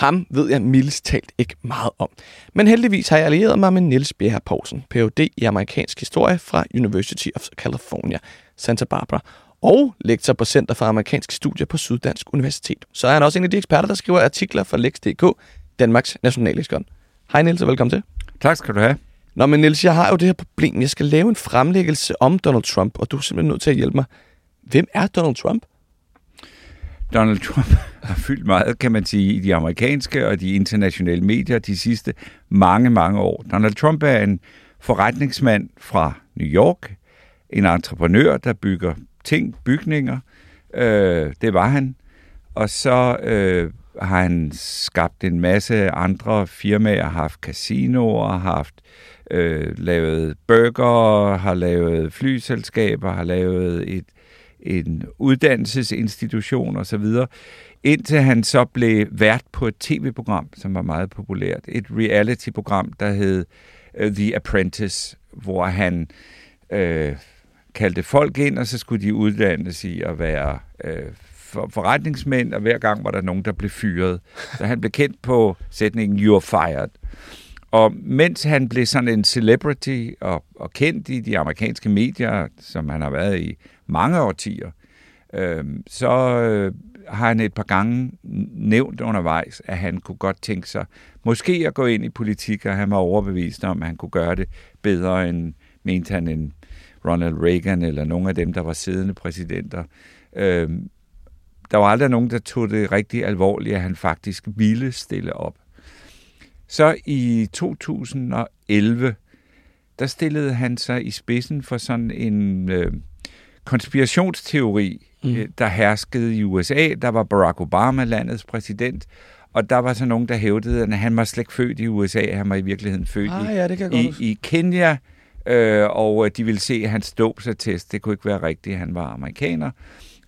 Ham ved jeg mildest talt ikke meget om. Men heldigvis har jeg allieret mig med Niels Bjerre Poulsen, Ph.D. i amerikansk historie fra University of California, Santa Barbara, og lektor på Center for Amerikanske Studier på Syddansk Universitet. Så er han også en af de eksperter, der skriver artikler for Lex.dk, Danmarks nationalleksikon. Hej Niels, og velkommen til. Tak skal du have. Nå, men Niels, jeg har jo det her problem. Jeg skal lave en fremlæggelse om Donald Trump, og du er simpelthen nødt til at hjælpe mig. Hvem er Donald Trump? Donald Trump har fyldt meget, kan man sige, i de amerikanske og de internationale medier de sidste mange, mange år. Donald Trump er en forretningsmand fra New York, en entreprenør, der bygger ting, bygninger. Øh, det var han. Og så øh, har han skabt en masse andre firmaer, har haft casinoer, har haft øh, lavet burger, har lavet flyselskaber, har lavet et en uddannelsesinstitution osv., indtil han så blev vært på et tv-program, som var meget populært. Et reality-program, der hed øh, The Apprentice, hvor han øh, kaldte folk ind, og så skulle de uddannes i at være øh, for, forretningsmænd, og hver gang var der nogen, der blev fyret. Så han blev kendt på sætningen, you're fired. Og mens han blev sådan en celebrity og, og kendt i de amerikanske medier, som han har været i mange årtier, øh, så øh, har han et par gange nævnt undervejs, at han kunne godt tænke sig måske at gå ind i politik, og han var overbevist om, at han kunne gøre det bedre end, mente han, end Ronald Reagan eller nogle af dem, der var siddende præsidenter. Øh, der var aldrig nogen, der tog det rigtig alvorligt, at han faktisk ville stille op. Så i 2011, der stillede han sig i spidsen for sådan en øh, konspirationsteori, mm. øh, der herskede i USA. Der var Barack Obama landets præsident, og der var så nogen, der hævdede, at han var slet ikke født i USA, han var i virkeligheden født ah, ja, det i, i Kenya, øh, og de ville se hans dåbsattest. Det kunne ikke være rigtigt, han var amerikaner.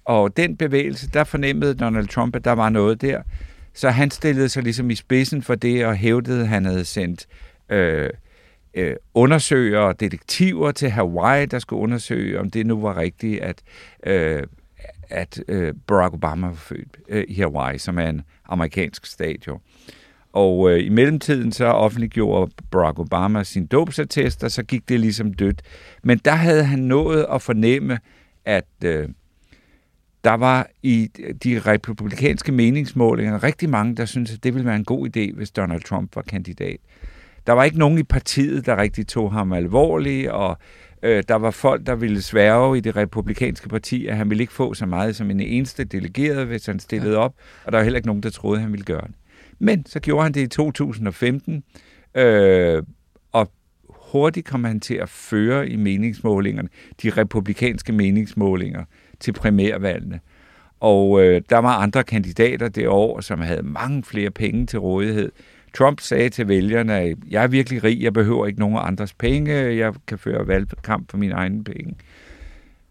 Og den bevægelse, der fornemmede Donald Trump, at der var noget der. Så han stillede sig ligesom i spidsen for det og hævdede, at han havde sendt øh, øh, undersøgere og detektiver til Hawaii, der skulle undersøge, om det nu var rigtigt, at, øh, at øh, Barack Obama var født øh, i Hawaii, som er en amerikansk stat jo. Og øh, i mellemtiden så offentliggjorde Barack Obama sin dåbsattest, og så gik det ligesom dødt. Men der havde han nået at fornemme, at øh, der var i de republikanske meningsmålinger rigtig mange, der syntes, at det ville være en god idé, hvis Donald Trump var kandidat. Der var ikke nogen i partiet, der rigtig tog ham alvorligt, og øh, der var folk, der ville sværge i det republikanske parti, at han ville ikke få så meget som en eneste delegeret, hvis han stillede op, og der var heller ikke nogen, der troede, han ville gøre det. Men så gjorde han det i 2015, øh, og hurtigt kom han til at føre i meningsmålingerne, de republikanske meningsmålinger, til primærvalgene. Og øh, der var andre kandidater det år, som havde mange flere penge til rådighed. Trump sagde til vælgerne, at jeg er virkelig rig, jeg behøver ikke nogen andres penge, jeg kan føre valgkamp for mine egne penge.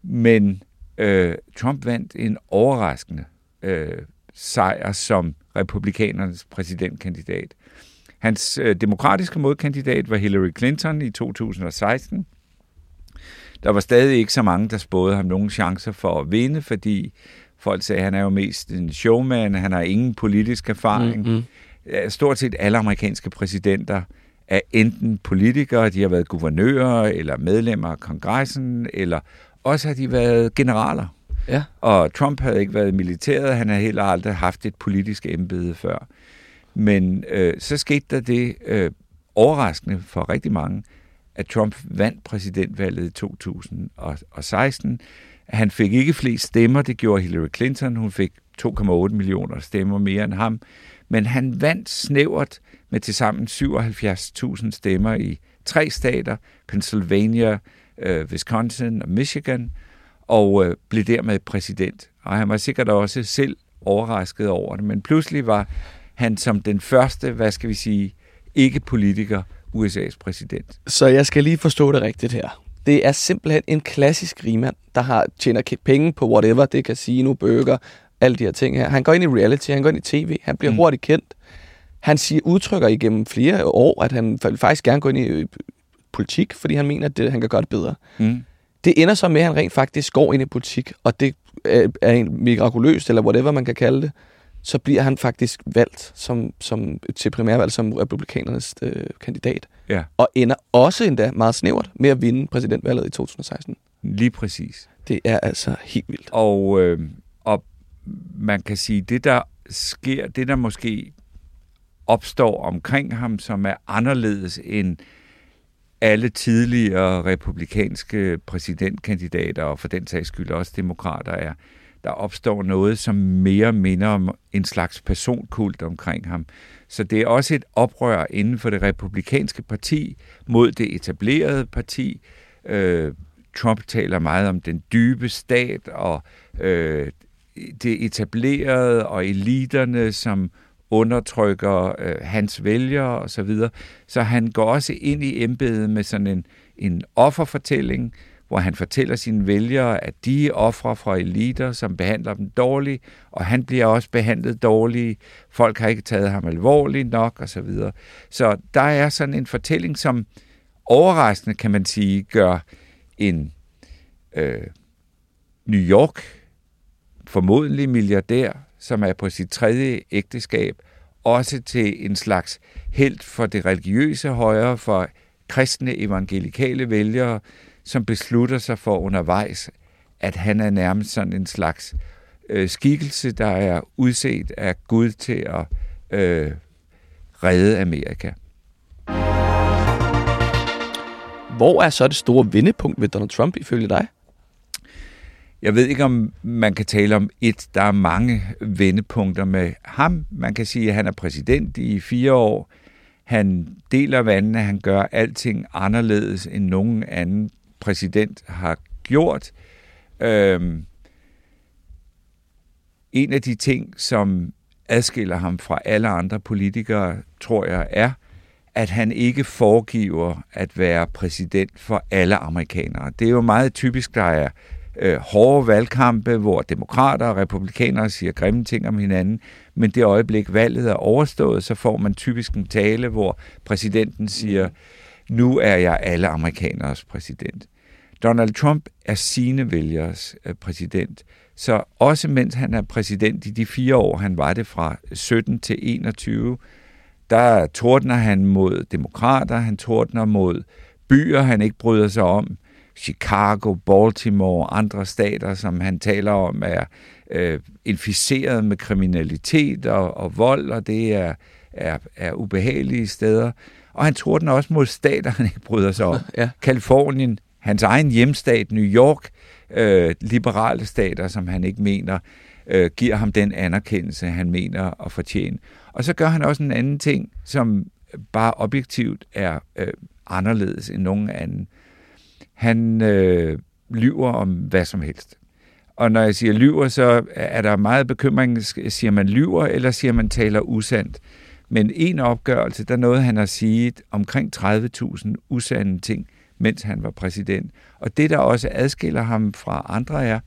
Men øh, Trump vandt en overraskende øh, sejr som republikanernes præsidentkandidat. Hans øh, demokratiske modkandidat var Hillary Clinton i 2016. Der var stadig ikke så mange, der spåede ham nogen chancer for at vinde, fordi folk sagde, at han er jo mest en showman, han har ingen politisk erfaring. Mm-hmm. Stort set alle amerikanske præsidenter er enten politikere, de har været guvernører, eller medlemmer af kongressen, eller også har de været generaler. Ja. Og Trump havde ikke været militæret, han havde heller aldrig haft et politisk embede før. Men øh, så skete der det øh, overraskende for rigtig mange, at Trump vandt præsidentvalget i 2016. Han fik ikke flest stemmer, det gjorde Hillary Clinton. Hun fik 2,8 millioner stemmer mere end ham. Men han vandt snævert med tilsammen 77.000 stemmer i tre stater, Pennsylvania, øh, Wisconsin og Michigan, og øh, blev dermed præsident. Og han var sikkert også selv overrasket over det, men pludselig var han som den første, hvad skal vi sige, ikke-politiker, USA's præsident. Så jeg skal lige forstå det rigtigt her. Det er simpelthen en klassisk rigmand, der har tjener penge på whatever, det casino, bøger, alle de her ting her. Han går ind i reality, han går ind i tv, han bliver mm. hurtigt kendt. Han siger, udtrykker igennem flere år, at han faktisk gerne går ind i øh, politik, fordi han mener, at det, han kan gøre det bedre. Mm. Det ender så med, at han rent faktisk går ind i politik, og det er mirakuløst, eller whatever man kan kalde det, så bliver han faktisk valgt som, som, til primærvalg som republikanernes øh, kandidat. Ja. Og ender også endda meget snævert med at vinde præsidentvalget i 2016. Lige præcis. Det er altså helt vildt. Og, øh, og man kan sige, det der sker, det der måske opstår omkring ham, som er anderledes end alle tidligere republikanske præsidentkandidater, og for den sags skyld også demokrater, er, der opstår noget, som mere minder om en slags personkult omkring ham. Så det er også et oprør inden for det republikanske parti mod det etablerede parti. Øh, Trump taler meget om den dybe stat og øh, det etablerede og eliterne, som undertrykker øh, hans vælgere osv. Så, videre. så han går også ind i embedet med sådan en, en offerfortælling, hvor han fortæller sine vælgere, at de er ofre fra eliter, som behandler dem dårligt, og han bliver også behandlet dårligt. Folk har ikke taget ham alvorligt nok, og så videre. Så der er sådan en fortælling, som overraskende, kan man sige, gør en øh, New York formodentlig milliardær, som er på sit tredje ægteskab, også til en slags held for det religiøse højre, for kristne evangelikale vælgere, som beslutter sig for undervejs, at han er nærmest sådan en slags øh, skikkelse, der er udset af Gud til at øh, redde Amerika. Hvor er så det store vendepunkt ved Donald Trump ifølge dig? Jeg ved ikke, om man kan tale om et. Der er mange vendepunkter med ham. Man kan sige, at han er præsident i fire år. Han deler vandene, han gør alting anderledes end nogen anden præsident har gjort. Øhm, en af de ting, som adskiller ham fra alle andre politikere, tror jeg, er, at han ikke foregiver at være præsident for alle amerikanere. Det er jo meget typisk, der er øh, hårde valgkampe, hvor demokrater og republikanere siger grimme ting om hinanden, men det øjeblik valget er overstået, så får man typisk en tale, hvor præsidenten siger, nu er jeg alle amerikaneres præsident. Donald Trump er sine vælgeres øh, præsident. Så også mens han er præsident i de fire år, han var det fra 17 til 21, der tordner han mod demokrater, han tordner mod byer, han ikke bryder sig om. Chicago, Baltimore og andre stater, som han taler om, er øh, inficeret med kriminalitet og, og vold, og det er, er, er ubehagelige steder. Og han tordner også mod stater, han ikke bryder sig om. Ja. Kalifornien, hans egen hjemstat, New York, øh, liberale stater, som han ikke mener, øh, giver ham den anerkendelse, han mener at fortjene. Og så gør han også en anden ting, som bare objektivt er øh, anderledes end nogen anden. Han øh, lyver om hvad som helst. Og når jeg siger lyver, så er der meget bekymring. Siger man lyver, eller siger man taler usandt? Men en opgørelse, der nåede han at sige omkring 30.000 usande ting, mens han var præsident. Og det, der også adskiller ham fra andre, er,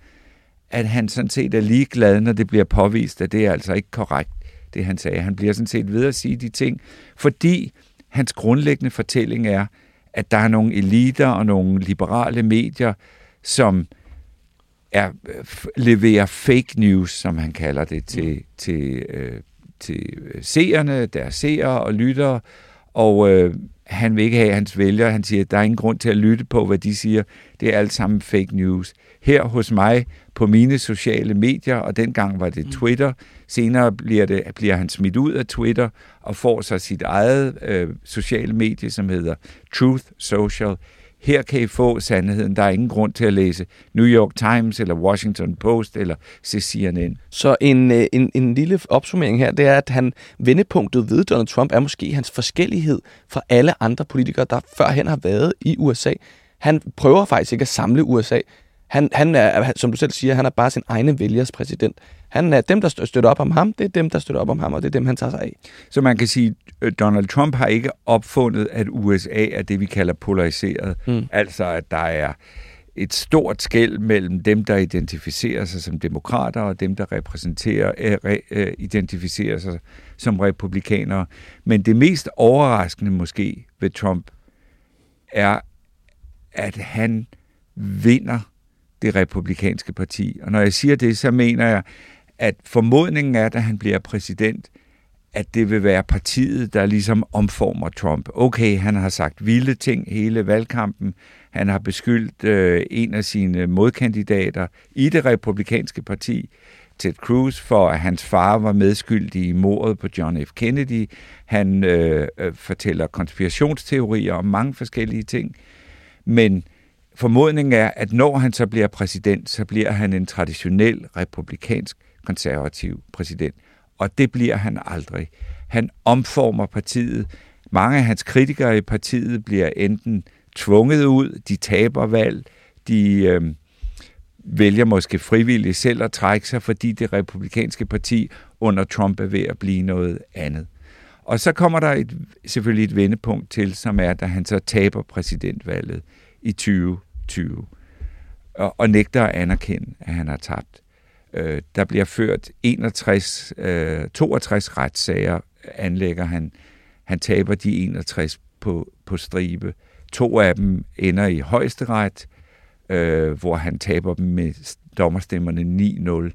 at han sådan set er ligeglad, når det bliver påvist, at det er altså ikke korrekt, det han sagde. Han bliver sådan set ved at sige de ting, fordi hans grundlæggende fortælling er, at der er nogle eliter og nogle liberale medier, som er, leverer fake news, som han kalder det, til, til, øh, til seerne, deres seere og lyttere, og øh, han vil ikke have hans vælgere. Han siger, at der er ingen grund til at lytte på, hvad de siger. Det er alt sammen fake news. Her hos mig på mine sociale medier, og dengang var det mm. Twitter. Senere bliver, det, bliver han smidt ud af Twitter og får så sit eget øh, sociale medie, som hedder Truth Social. Her kan I få sandheden. Der er ingen grund til at læse New York Times eller Washington Post eller CNN. Så en, øh, en, en lille opsummering her, det er, at han vendepunktet ved Donald Trump er måske hans forskellighed fra alle andre politikere, der førhen har været i USA. Han prøver faktisk ikke at samle USA. Han, han er, som du selv siger, han er bare sin egne vælgers præsident. Han er dem, der støtter op om ham, det er dem, der støtter op om ham, og det er dem, han tager sig af. Så man kan sige, at Donald Trump har ikke opfundet, at USA er det, vi kalder polariseret. Mm. Altså, at der er et stort skæld mellem dem, der identificerer sig som demokrater, og dem, der repræsenterer, øh, øh, identificerer sig som republikanere. Men det mest overraskende måske ved Trump er, at han vinder det republikanske parti. Og når jeg siger det, så mener jeg, at formodningen er, at han bliver præsident, at det vil være partiet, der ligesom omformer Trump. Okay, han har sagt vilde ting hele valgkampen. Han har beskyldt øh, en af sine modkandidater i det republikanske parti, Ted Cruz, for at hans far var medskyldig i mordet på John F. Kennedy. Han øh, øh, fortæller konspirationsteorier om mange forskellige ting. Men formodningen er, at når han så bliver præsident, så bliver han en traditionel republikansk konservativ præsident. Og det bliver han aldrig. Han omformer partiet. Mange af hans kritikere i partiet bliver enten tvunget ud, de taber valg, de øh, vælger måske frivilligt selv at trække sig, fordi det republikanske parti under Trump er ved at blive noget andet. Og så kommer der et, selvfølgelig et vendepunkt til, som er, da han så taber præsidentvalget i 2020 og, og nægter at anerkende, at han har tabt. Øh, der bliver ført 61, øh, 62 retssager, anlægger han. Han taber de 61 på, på stribe. To af dem ender i højesteret, øh, hvor han taber dem med dommerstemmerne 9-0.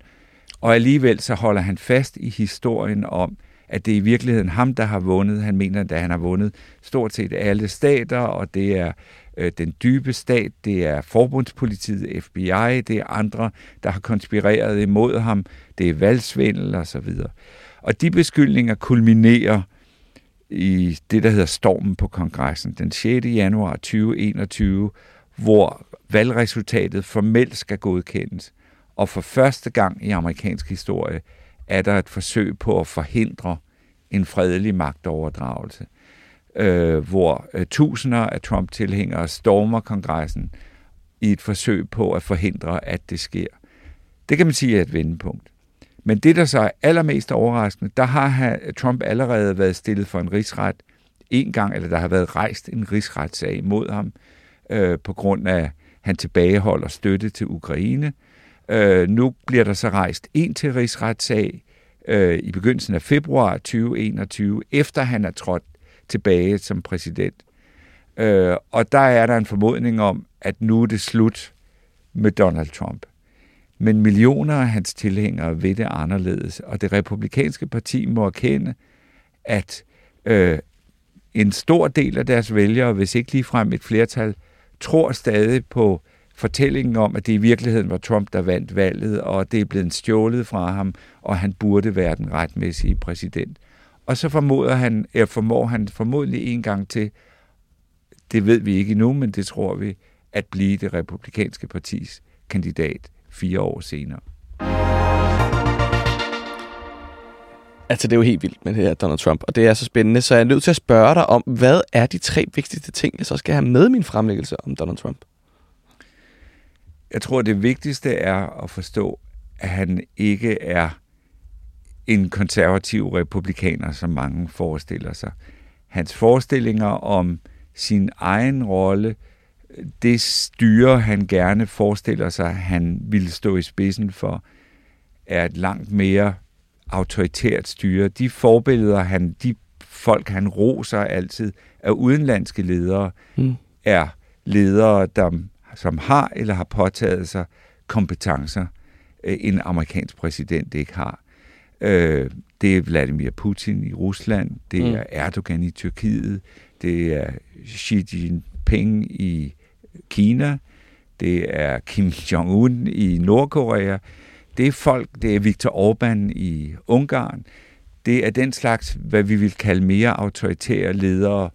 Og alligevel så holder han fast i historien om, at det er i virkeligheden ham, der har vundet. Han mener, at han har vundet stort set alle stater, og det er øh, den dybe stat, det er forbundspolitiet, FBI, det er andre, der har konspireret imod ham, det er valgsvindel og så videre. Og de beskyldninger kulminerer i det, der hedder stormen på kongressen den 6. januar 2021, hvor valgresultatet formelt skal godkendes. Og for første gang i amerikansk historie er der et forsøg på at forhindre en fredelig magtoverdragelse øh, hvor øh, tusinder af Trump-tilhængere stormer kongressen i et forsøg på at forhindre, at det sker. Det kan man sige er et vendepunkt. Men det, der så er allermest overraskende, der har Trump allerede været stillet for en rigsret en gang, eller der har været rejst en rigsretssag mod ham, øh, på grund af, at han tilbageholder støtte til Ukraine. Øh, nu bliver der så rejst en til rigsretssag øh, i begyndelsen af februar 2021, efter han er trådt tilbage som præsident. Øh, og der er der en formodning om, at nu er det slut med Donald Trump. Men millioner af hans tilhængere ved det anderledes, og det republikanske parti må erkende, at øh, en stor del af deres vælgere, hvis ikke ligefrem et flertal, tror stadig på fortællingen om, at det i virkeligheden var Trump, der vandt valget, og det er blevet stjålet fra ham, og han burde være den retmæssige præsident. Og så formoder han, eller formår han formodentlig en gang til, det ved vi ikke endnu, men det tror vi, at blive det republikanske partis kandidat fire år senere. Altså, det er jo helt vildt med det her Donald Trump, og det er så spændende, så jeg er nødt til at spørge dig om, hvad er de tre vigtigste ting, jeg så skal have med min fremlæggelse om Donald Trump? Jeg tror, det vigtigste er at forstå, at han ikke er en konservativ republikaner, som mange forestiller sig. Hans forestillinger om sin egen rolle, det styre, han gerne forestiller sig, han ville stå i spidsen for, er et langt mere autoritært styre. De forbilleder, han, de folk, han roser altid, er udenlandske ledere, mm. er ledere, der, som har eller har påtaget sig kompetencer, øh, en amerikansk præsident ikke har. Øh, det er Vladimir Putin i Rusland, det mm. er Erdogan i Tyrkiet, det er Xi Jinping i Kina, det er Kim Jong-un i Nordkorea, det er folk, det er Viktor Orbán i Ungarn, det er den slags, hvad vi vil kalde mere autoritære ledere,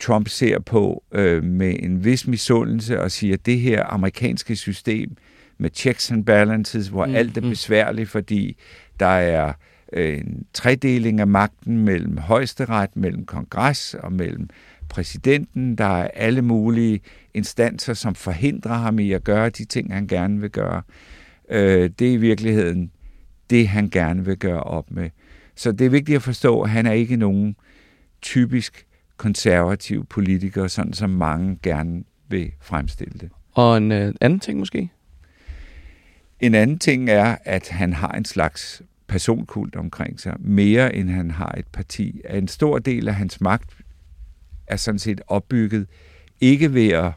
Trump ser på øh, med en vis misundelse og siger, at det her amerikanske system med checks and balances, hvor mm, alt er mm. besværligt, fordi der er øh, en tredeling af magten mellem højesteret, mellem kongres og mellem præsidenten. Der er alle mulige instanser, som forhindrer ham i at gøre de ting, han gerne vil gøre. Øh, det er i virkeligheden det, han gerne vil gøre op med. Så det er vigtigt at forstå, at han er ikke nogen typisk konservativ politiker, sådan som mange gerne vil fremstille det. Og en øh, anden ting måske? En anden ting er, at han har en slags personkult omkring sig, mere end han har et parti. En stor del af hans magt er sådan set opbygget ikke ved at,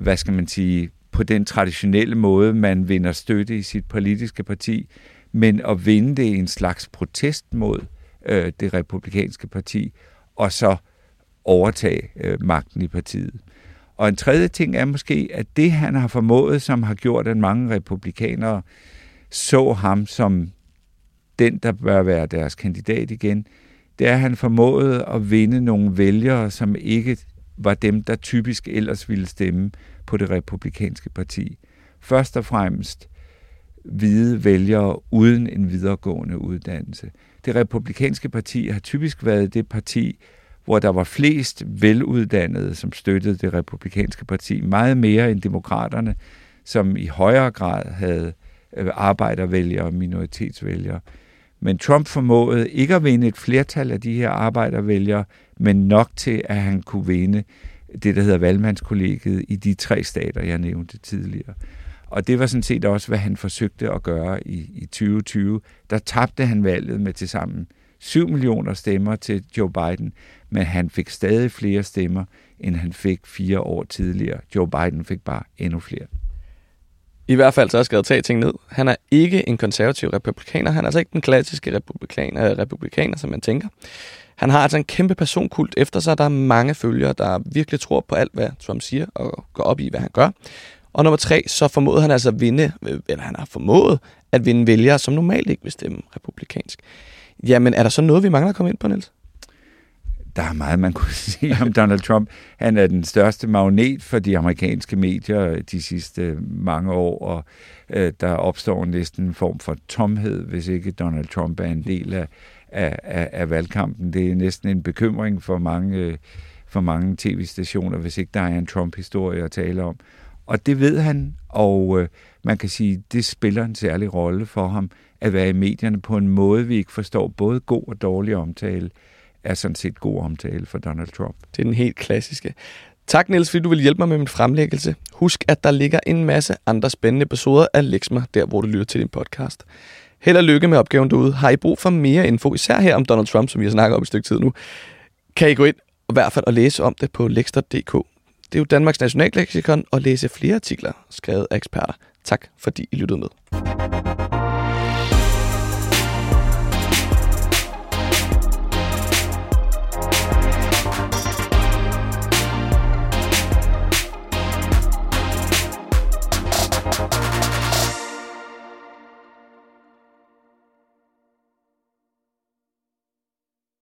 hvad skal man sige, på den traditionelle måde, man vinder støtte i sit politiske parti, men at vinde det i en slags protest mod øh, det republikanske parti, og så overtage øh, magten i partiet. Og en tredje ting er måske, at det han har formået, som har gjort, at mange republikanere så ham som den, der bør være deres kandidat igen, det er, at han formåede at vinde nogle vælgere, som ikke var dem, der typisk ellers ville stemme på det republikanske parti. Først og fremmest hvide vælgere uden en videregående uddannelse. Det republikanske parti har typisk været det parti, hvor der var flest veluddannede, som støttede det republikanske parti, meget mere end demokraterne, som i højere grad havde øh, arbejdervælgere og minoritetsvælgere. Men Trump formåede ikke at vinde et flertal af de her arbejdervælgere, men nok til, at han kunne vinde det, der hedder valgmandskollegiet i de tre stater, jeg nævnte tidligere. Og det var sådan set også, hvad han forsøgte at gøre i, i 2020. Der tabte han valget med til sammen 7 millioner stemmer til Joe Biden, men han fik stadig flere stemmer, end han fik fire år tidligere. Joe Biden fik bare endnu flere. I hvert fald så har jeg skrevet tre ting ned. Han er ikke en konservativ republikaner. Han er altså ikke den klassiske republikaner, republikaner som man tænker. Han har altså en kæmpe personkult efter sig. Der er mange følgere, der virkelig tror på alt, hvad Trump siger, og går op i, hvad han gør. Og nummer tre, så formåede han altså at vinde, øh, eller han har formået at vinde vælgere, som normalt ikke vil stemme republikansk. Jamen, er der så noget, vi mangler at komme ind på, Niels? Der er meget, man kunne sige om Donald Trump. Han er den største magnet for de amerikanske medier de sidste mange år, og øh, der opstår næsten en form for tomhed, hvis ikke Donald Trump er en del af, af, af, af valgkampen. Det er næsten en bekymring for mange, øh, for mange tv-stationer, hvis ikke der er en Trump-historie at tale om. Og det ved han, og øh, man kan sige, det spiller en særlig rolle for ham at være i medierne på en måde, vi ikke forstår. Både god og dårlig omtale er sådan set god omtale for Donald Trump. Det er den helt klassiske. Tak, Niels, fordi du vil hjælpe mig med min fremlæggelse. Husk, at der ligger en masse andre spændende episoder af Lexma, der hvor du lytter til din podcast. Held og lykke med opgaven derude. Har I brug for mere info, især her om Donald Trump, som vi har snakket om et stykke tid nu, kan I gå ind og i hvert fald og læse om det på lexter.dk. Det er jo Danmarks nationalleksikon og læse flere artikler skrevet af eksperter. Tak fordi I lyttede med.